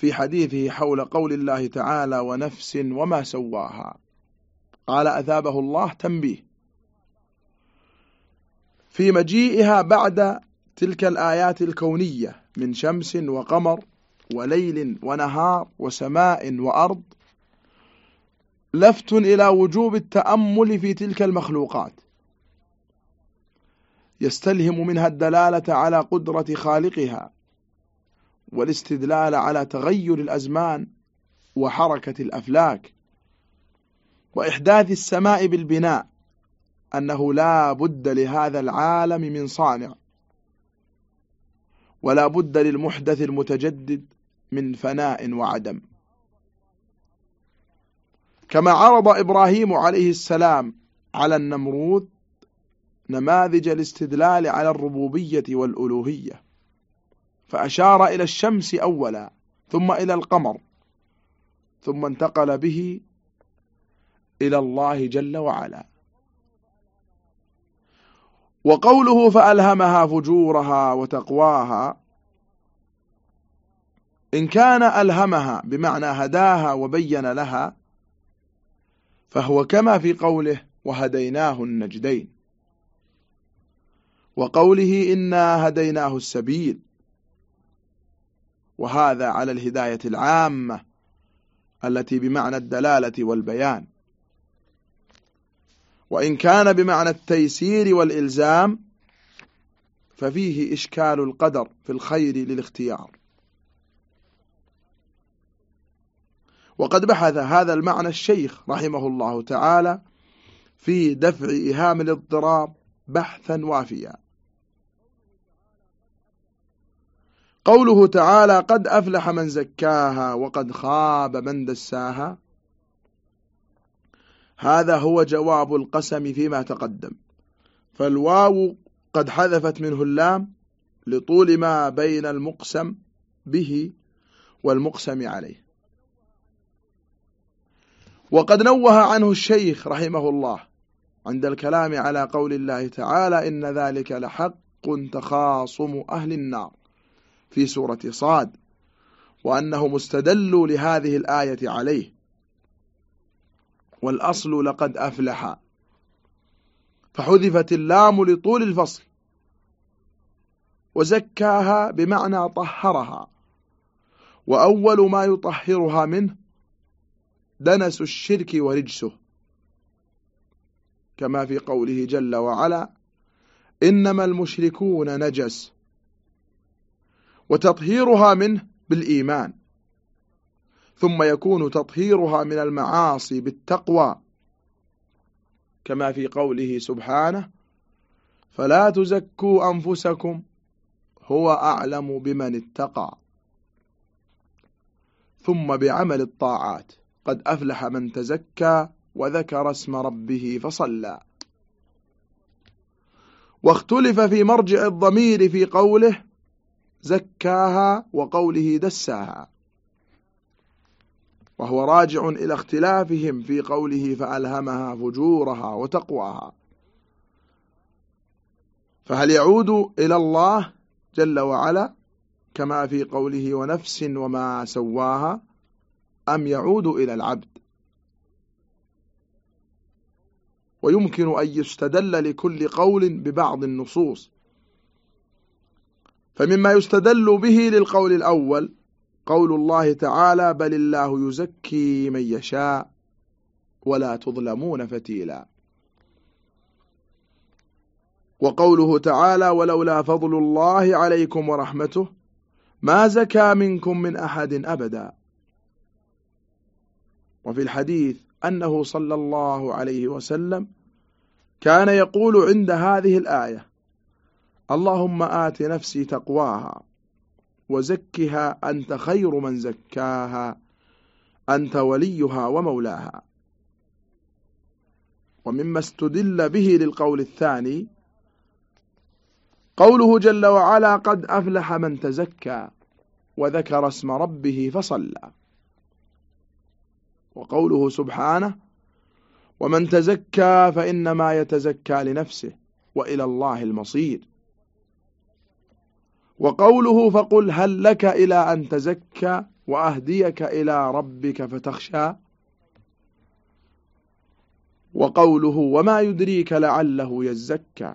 في حديثه حول قول الله تعالى ونفس وما سواها. قال أثابه الله تنبيه. في مجيئها بعد تلك الآيات الكونية من شمس وقمر وليل ونهار وسماء وأرض لفت إلى وجوب التأمل في تلك المخلوقات. يستلهم منها الدلالة على قدرة خالقها. والاستدلال على تغير الأزمان وحركة الأفلاك وإحداث السماء بالبناء أنه لا بد لهذا العالم من صانع ولا بد للمحدث المتجدد من فناء وعدم. كما عرض إبراهيم عليه السلام على النمرود نماذج الاستدلال على الربوبية والألوهية. فأشار إلى الشمس أولا ثم إلى القمر ثم انتقل به إلى الله جل وعلا. وقوله فألهمها فجورها وتقواها إن كان ألهمها بمعنى هداها وبين لها فهو كما في قوله وهديناه النجدين. وقوله إنا هديناه السبيل وهذا على الهداية العامة التي بمعنى الدلالة والبيان. وإن كان بمعنى التيسير والإلزام ففيه إشكال القدر في الخير للاختيار. وقد بحث هذا المعنى الشيخ رحمه الله تعالى في دفع إهام الاضطراب بحثا وافيا. قوله تعالى قد أفلح من زكاها وقد خاب من دساها. هذا هو جواب القسم فيما تقدم. فالواو قد حذفت منه اللام لطول ما بين المقسم به والمقسم عليه. وقد نوه عنه الشيخ رحمه الله عند الكلام على قول الله تعالى إن ذلك لحق تخاصم أهل النار. في سورة صاد وأنه مستدل لهذه الآية عليه. والأصل لقد أفلح. فحذفت اللام لطول الفصل. وزكاها بمعنى طهرها. وأول ما يطهرها منه دنس الشرك ورجسه. كما في قوله جل وعلا إنما المشركون نجس. وتطهيرها منه بالإيمان. ثم يكون تطهيرها من المعاصي بالتقوى. كما في قوله سبحانه فلا تزكوا أنفسكم هو أعلم بمن اتقى. ثم بعمل الطاعات قد أفلح من تزكى وذكر اسم ربه فصلى. واختلف في مرجع الضمير في قوله زكاها وقوله دساها. وهو راجع إلى اختلافهم في قوله فألهمها فجورها وتقواها. فهل يعود إلى الله جل وعلا كما في قوله ونفس وما سواها أم يعود إلى العبد؟ ويمكن أن يستدل لكل قول ببعض النصوص. فمما يستدل به للقول الأول قول الله تعالى بل الله يزكي من يشاء ولا تظلمون فتيلا وقوله تعالى ولولا فضل الله عليكم ورحمته ما زكى منكم من أحد أبدا وفي الحديث أنه صلى الله عليه وسلم كان يقول عند هذه الآية اللهم آت نفسي تقواها وزكها أنت خير من زكاها أنت وليها ومولاها. ومما استدل به للقول الثاني قوله جل وعلا قد أفلح من تزكى وذكر اسم ربه فصلى. وقوله سبحانه ومن تزكى فإنما يتزكى لنفسه وإلى الله المصير. وقوله فقل هل لك إلى أن تزكى وأهديك إلى ربك فتخشى؟ وقوله وما يدريك لعله يزكى.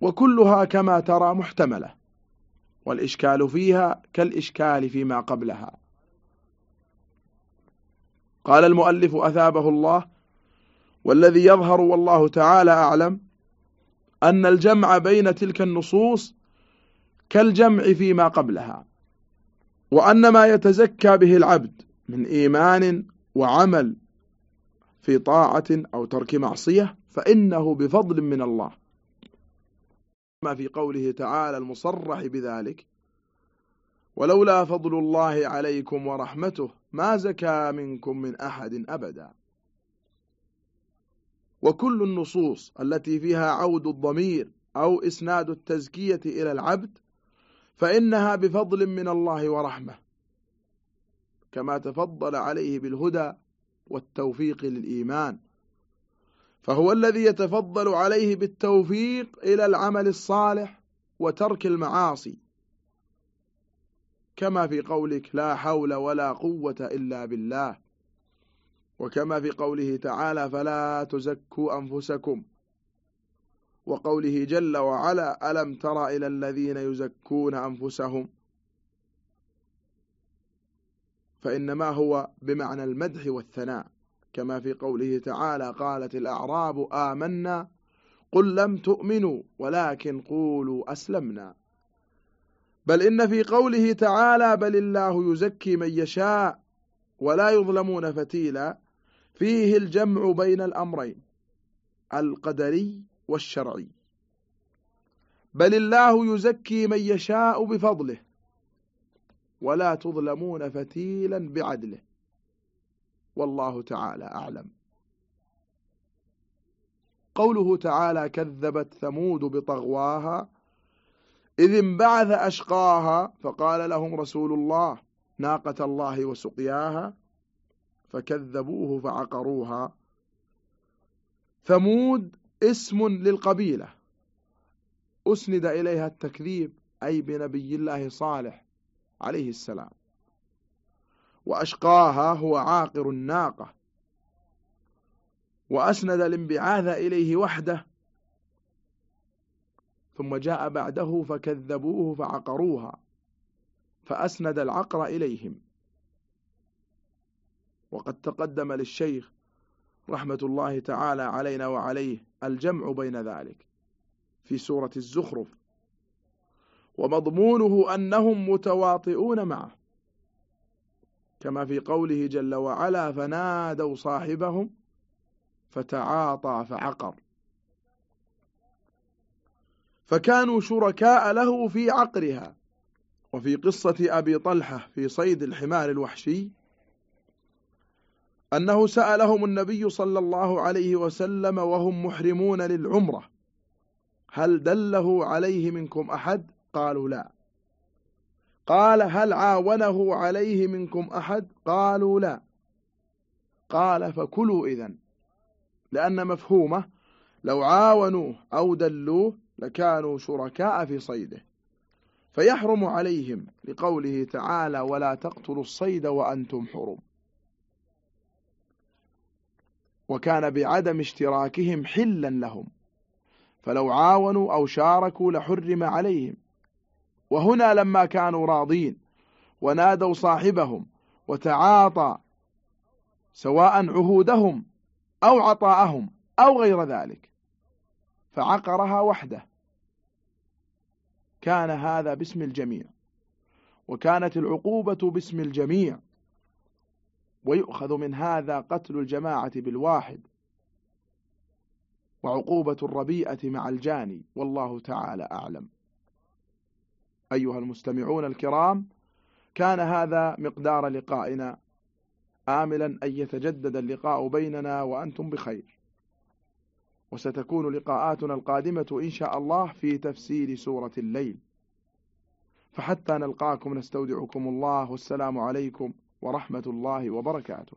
وكلها كما ترى محتملة. والإشكال فيها كالإشكال فيما قبلها. قال المؤلف أثابه الله والذي يظهر والله تعالى أعلم أن الجمع بين تلك النصوص كالجمع فيما قبلها وأن ما يتزكى به العبد من إيمان وعمل في طاعة أو ترك معصية فإنه بفضل من الله. ما في قوله تعالى المصرح بذلك ولولا فضل الله عليكم ورحمته ما زكى منكم من أحد أبدا وكل النصوص التي فيها عود الضمير أو إسناد التزكية إلى العبد فإنها بفضل من الله ورحمة كما تفضل عليه بالهدى والتوفيق للإيمان. فهو الذي يتفضل عليه بالتوفيق إلى العمل الصالح وترك المعاصي كما في قولك لا حول ولا قوة إلا بالله وكما في قوله تعالى فلا تزكوا أنفسكم وقوله جل وعلا ألم تر إلى الذين يزكون أنفسهم؟ فإنما هو بمعنى المدح والثناء كما في قوله تعالى قالت الأعراب آمنا قل لم تؤمنوا ولكن قولوا أسلمنا. بل إن في قوله تعالى بل الله يزكي من يشاء ولا يظلمون فتيلا فيه الجمع بين الأمرين القدري والشرعي. بل الله يزكي من يشاء بفضله ولا تظلمون فتيلا بعدله. والله تعالى أعلم. قوله تعالى كذبت ثمود بطغواها إذ انبعث أشقاها. فقال لهم رسول الله ناقة الله وسقياها. فكذبوه فعقروها. ثمود اسم للقبيلة. أسند إليها التكذيب أي بنبي الله صالح عليه السلام. وأشقاها هو عاقر الناقة. وأسند الانبعاث إليه وحده. ثم جاء بعده فكذبوه فعقروها. فأسند العقر إليهم. وقد تقدم للشيخ رحمة الله تعالى علينا وعليه الجمع بين ذلك في سورة الزخرف. ومضمونه أنهم متواطئون معه. كما في قوله جل وعلا فنادوا صاحبهم فتعاطى فعقر فكانوا شركاء له في عقرها. وفي قصة أبي طلحة في صيد الحمار الوحشي أنه سألهم النبي صلى الله عليه وسلم وهم محرمون للعمرة. هل دله عليه منكم أحد؟ قالوا لا. قال هل عاونه عليه منكم أحد؟ قالوا لا. قال فكلوا إذن لأن مفهومه لو عاونوه أو دلوه لكانوا شركاء في صيده. فيحرم عليهم لقوله تعالى ولا تقتلوا الصيد وأنتم حرم. وكان بعدم اشتراكهم حلا لهم فلو عاونوا أو شاركوا لحرم عليهم. وهنا لما كانوا راضين ونادوا صاحبهم وتعاطى سواء عهودهم أو عطاءهم أو غير ذلك فعقرها وحده. كان هذا باسم الجميع وكانت العقوبة باسم الجميع. ويؤخذ من هذا قتل الجماعة بالواحد وعقوبة الربيئة مع الجاني والله تعالى أعلم. أيها المستمعون الكرام كان هذا مقدار لقائنا. آملا أن يتجدد اللقاء بيننا وأنتم بخير. وستكون لقاءاتنا القادمة إن شاء الله في تفسير سورة الليل. فحتى نلقاكم نستودعكم الله والسلام عليكم ورحمة الله وبركاته.